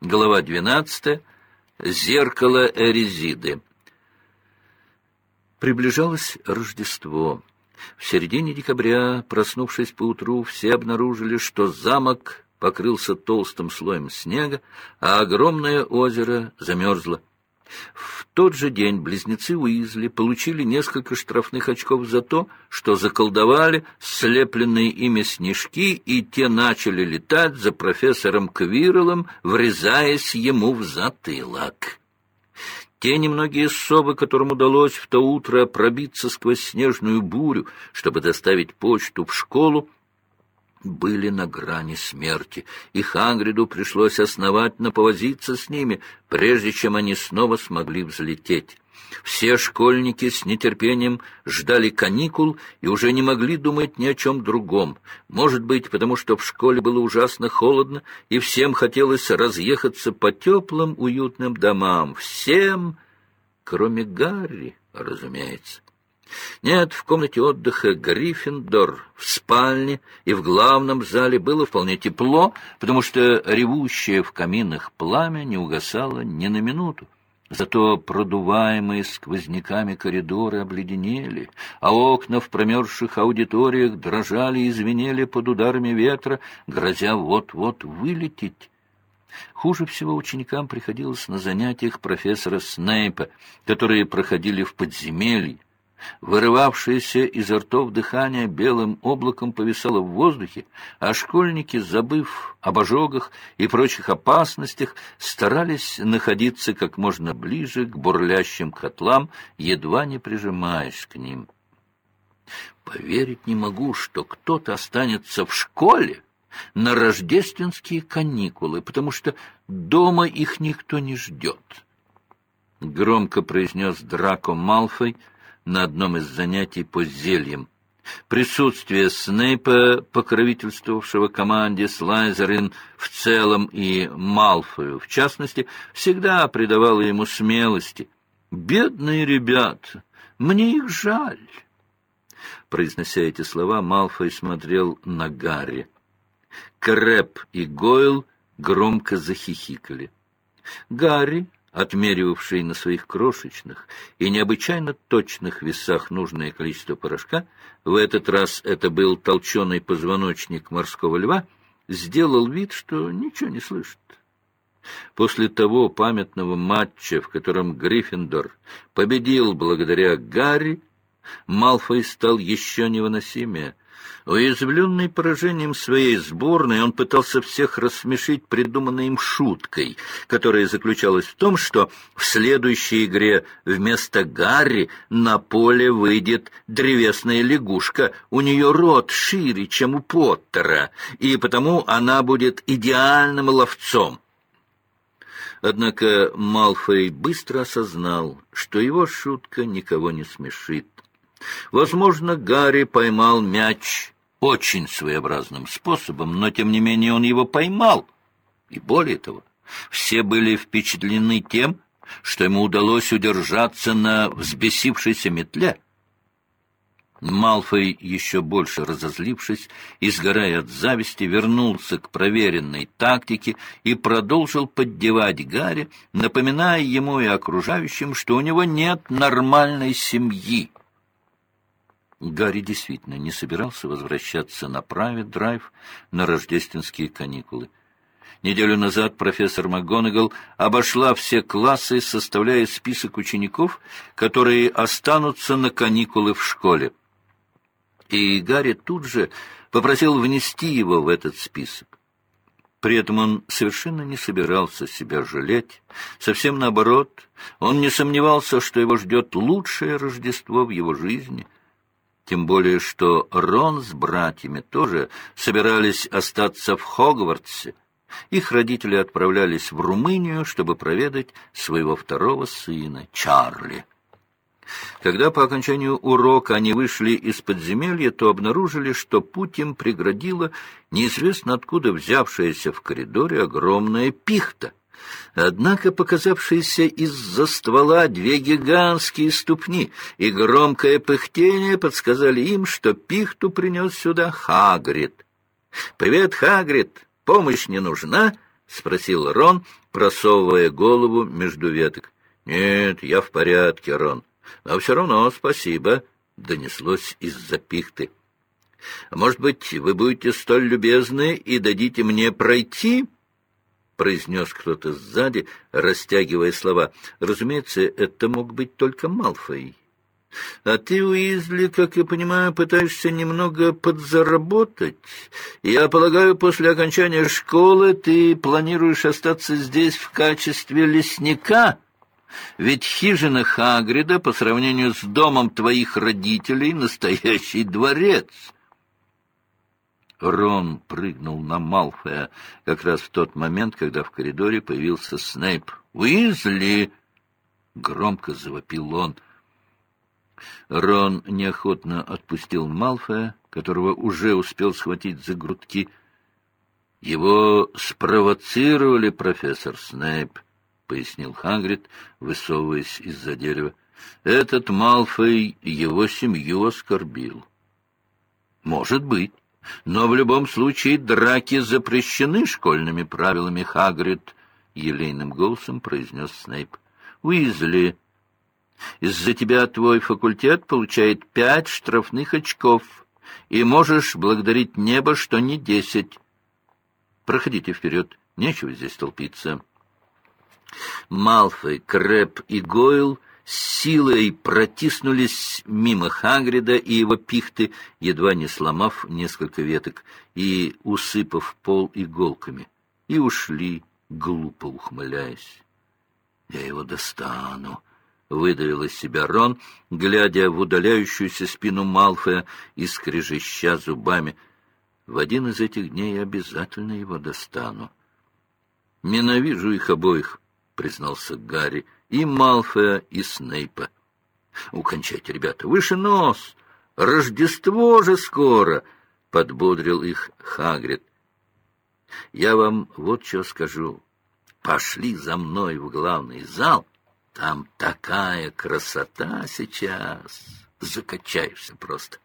Глава 12. Зеркало Эрезиды. Приближалось Рождество. В середине декабря, проснувшись поутру, все обнаружили, что замок покрылся толстым слоем снега, а огромное озеро замерзло. В тот же день близнецы Уизли получили несколько штрафных очков за то, что заколдовали слепленные ими снежки, и те начали летать за профессором Квирелом, врезаясь ему в затылок. Те немногие совы, которым удалось в то утро пробиться сквозь снежную бурю, чтобы доставить почту в школу, были на грани смерти, и Хагриду пришлось основательно повозиться с ними, прежде чем они снова смогли взлететь. Все школьники с нетерпением ждали каникул и уже не могли думать ни о чем другом. Может быть, потому что в школе было ужасно холодно, и всем хотелось разъехаться по теплым уютным домам. Всем, кроме Гарри, разумеется. Нет, в комнате отдыха Гриффиндор, в спальне и в главном зале было вполне тепло, потому что ревущее в каминах пламя не угасало ни на минуту. Зато продуваемые сквозняками коридоры обледенели, а окна в промерзших аудиториях дрожали и звенели под ударами ветра, грозя вот-вот вылететь. Хуже всего ученикам приходилось на занятиях профессора Снейпа, которые проходили в подземелье, Вырывавшееся изо ртов дыхание белым облаком повисало в воздухе, а школьники, забыв об ожогах и прочих опасностях, старались находиться как можно ближе к бурлящим котлам, едва не прижимаясь к ним. Поверить не могу, что кто-то останется в школе на рождественские каникулы, потому что дома их никто не ждет. Громко произнес Драко Малфой — на одном из занятий по зельям. Присутствие Снейпа, покровительствовавшего команде Слайзерин в целом и Малфою, в частности, всегда придавало ему смелости. «Бедные ребята! Мне их жаль!» Произнося эти слова, Малфой смотрел на Гарри. Крэп и Гойл громко захихикали. Гарри отмеривавший на своих крошечных и необычайно точных весах нужное количество порошка, в этот раз это был толченый позвоночник морского льва, сделал вид, что ничего не слышит. После того памятного матча, в котором Гриффиндор победил благодаря Гарри, Малфой стал еще невыносимее — Уязвленный поражением своей сборной, он пытался всех рассмешить придуманной им шуткой, которая заключалась в том, что в следующей игре вместо Гарри на поле выйдет древесная лягушка, у нее рот шире, чем у Поттера, и потому она будет идеальным ловцом. Однако Малфой быстро осознал, что его шутка никого не смешит. Возможно, Гарри поймал мяч очень своеобразным способом, но, тем не менее, он его поймал. И более того, все были впечатлены тем, что ему удалось удержаться на взбесившейся метле. Малфой, еще больше разозлившись и сгорая от зависти, вернулся к проверенной тактике и продолжил поддевать Гарри, напоминая ему и окружающим, что у него нет нормальной семьи. Гарри действительно не собирался возвращаться на правит драйв на рождественские каникулы. Неделю назад профессор МакГонагал обошла все классы, составляя список учеников, которые останутся на каникулы в школе. И Гарри тут же попросил внести его в этот список. При этом он совершенно не собирался себя жалеть. Совсем наоборот, он не сомневался, что его ждет лучшее Рождество в его жизни — тем более что Рон с братьями тоже собирались остаться в Хогвартсе. Их родители отправлялись в Румынию, чтобы проведать своего второго сына, Чарли. Когда по окончанию урока они вышли из подземелья, то обнаружили, что путь им преградила неизвестно откуда взявшаяся в коридоре огромная пихта. Однако показавшиеся из-за ствола две гигантские ступни и громкое пыхтение подсказали им, что пихту принес сюда Хагрид. «Привет, Хагрид! Помощь не нужна?» спросил Рон, просовывая голову между веток. — Нет, я в порядке, Рон. Но все равно спасибо, — донеслось из-за пихты. — Может быть, вы будете столь любезны и дадите мне пройти? — произнес кто-то сзади, растягивая слова. Разумеется, это мог быть только Малфой. — А ты, Уизли, как я понимаю, пытаешься немного подзаработать. Я полагаю, после окончания школы ты планируешь остаться здесь в качестве лесника? Ведь хижина Хагрида по сравнению с домом твоих родителей — настоящий дворец. Рон прыгнул на Малфоя как раз в тот момент, когда в коридоре появился Снейп. «Уизли!» — громко завопил он. Рон неохотно отпустил Малфоя, которого уже успел схватить за грудки. «Его спровоцировали, профессор Снейп», — пояснил Хагрид, высовываясь из-за дерева. «Этот Малфой его семью оскорбил». «Может быть». Но в любом случае драки запрещены школьными правилами, Хагрид, — елейным голосом произнес Снейп. — Уизли, из-за тебя твой факультет получает пять штрафных очков, и можешь благодарить небо, что не десять. Проходите вперед, нечего здесь толпиться. Малфой, Крэп и Гойл силой протиснулись мимо Хагрида и его пихты, едва не сломав несколько веток и усыпав пол иголками, и ушли, глупо ухмыляясь. «Я его достану», — выдавил из себя Рон, глядя в удаляющуюся спину Малфоя и скрежеща зубами. «В один из этих дней обязательно его достану». «Ненавижу их обоих», — признался Гарри, — и Малфоя, и Снейпа. «Укончайте, ребята, выше нос! Рождество же скоро!» — подбодрил их Хагрид. «Я вам вот что скажу. Пошли за мной в главный зал. Там такая красота сейчас!» закачаешься просто.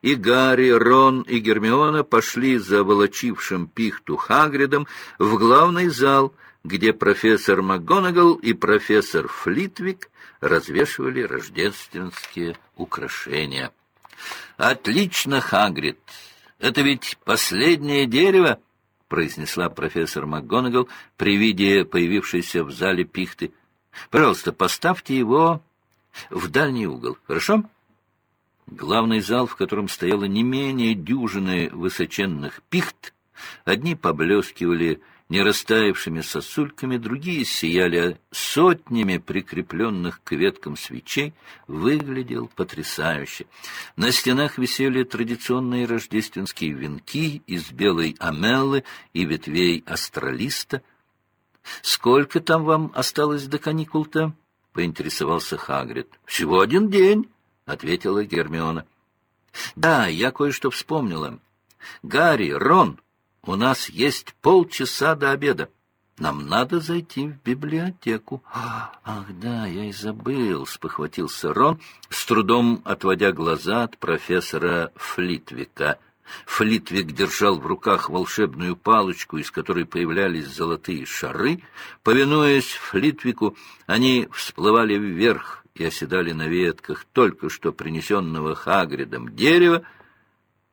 И Гарри, Рон и Гермиона пошли за волочившим пихту Хагридом в главный зал — где профессор МакГонагал и профессор Флитвик развешивали рождественские украшения. «Отлично, Хагрид! Это ведь последнее дерево!» — произнесла профессор МакГонагал при виде появившейся в зале пихты. «Пожалуйста, поставьте его в дальний угол, хорошо?» Главный зал, в котором стояло не менее дюжины высоченных пихт, одни поблескивали не растаявшими сосульками, другие сияли сотнями прикрепленных к веткам свечей, выглядел потрясающе. На стенах висели традиционные рождественские венки из белой амеллы и ветвей астролиста. «Сколько там вам осталось до каникул-то?» — поинтересовался Хагрид. «Всего один день», — ответила Гермиона. «Да, я кое-что вспомнила. Гарри, Рон...» У нас есть полчаса до обеда. Нам надо зайти в библиотеку. Ах, да, я и забыл, спохватился Рон, с трудом отводя глаза от профессора Флитвика. Флитвик держал в руках волшебную палочку, из которой появлялись золотые шары. Повинуясь Флитвику, они всплывали вверх и оседали на ветках только что принесенного Хагридом дерева.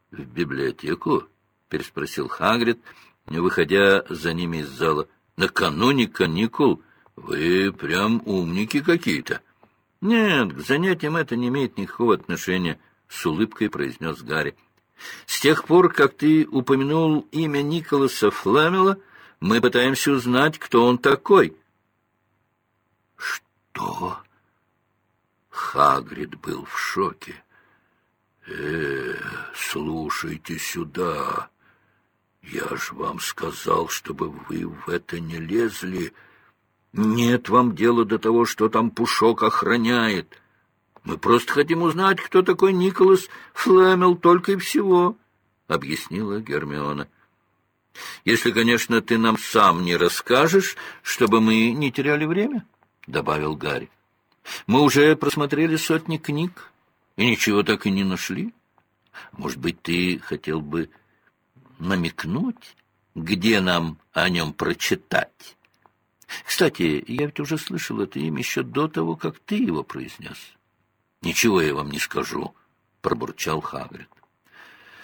— В библиотеку? — переспросил Хагрид, выходя за ними из зала. — Накануне каникул вы прям умники какие-то. — Нет, к занятиям это не имеет никакого отношения, — с улыбкой произнес Гарри. — С тех пор, как ты упомянул имя Николаса Фламела, мы пытаемся узнать, кто он такой. — Что? Хагрид был в шоке. — Э, слушайте сюда. Я ж вам сказал, чтобы вы в это не лезли. Нет вам дела до того, что там Пушок охраняет. Мы просто хотим узнать, кто такой Николас Флемел, только и всего, — объяснила Гермиона. Если, конечно, ты нам сам не расскажешь, чтобы мы не теряли время, — добавил Гарри. Мы уже просмотрели сотни книг и ничего так и не нашли. Может быть, ты хотел бы намекнуть, где нам о нем прочитать. Кстати, я ведь уже слышал это имя еще до того, как ты его произнес. — Ничего я вам не скажу, — пробурчал Хагрид.